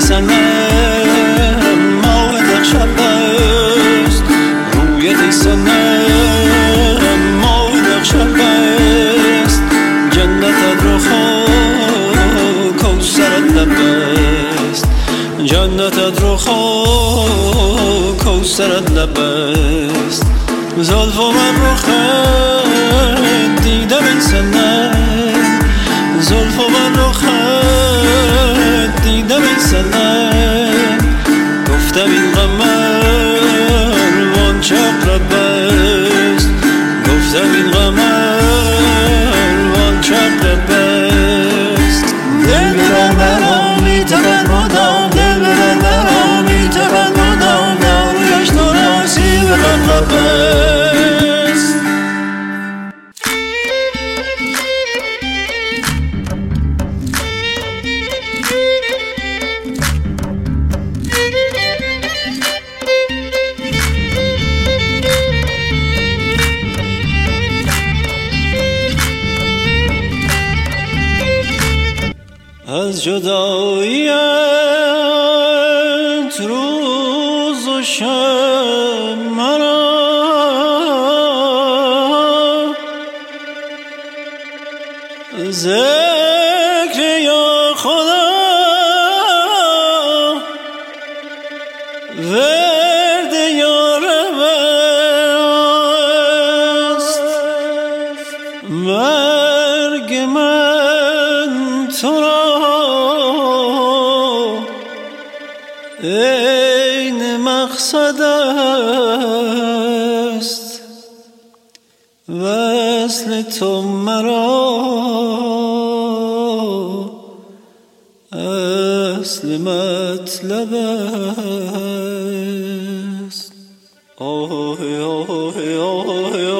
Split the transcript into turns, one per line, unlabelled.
سنم ماه شب است رویت سنم ماه شب است جنت رو خو کوسرت لبست جنت رو خو کوسرت لبست. زلف و من رو خد دیدم این سنه از جداییت روز و شب مرا. ذکر یا خدا عین مقصد است. وصل تو مرا اصل مطلب است. آه آه آه آه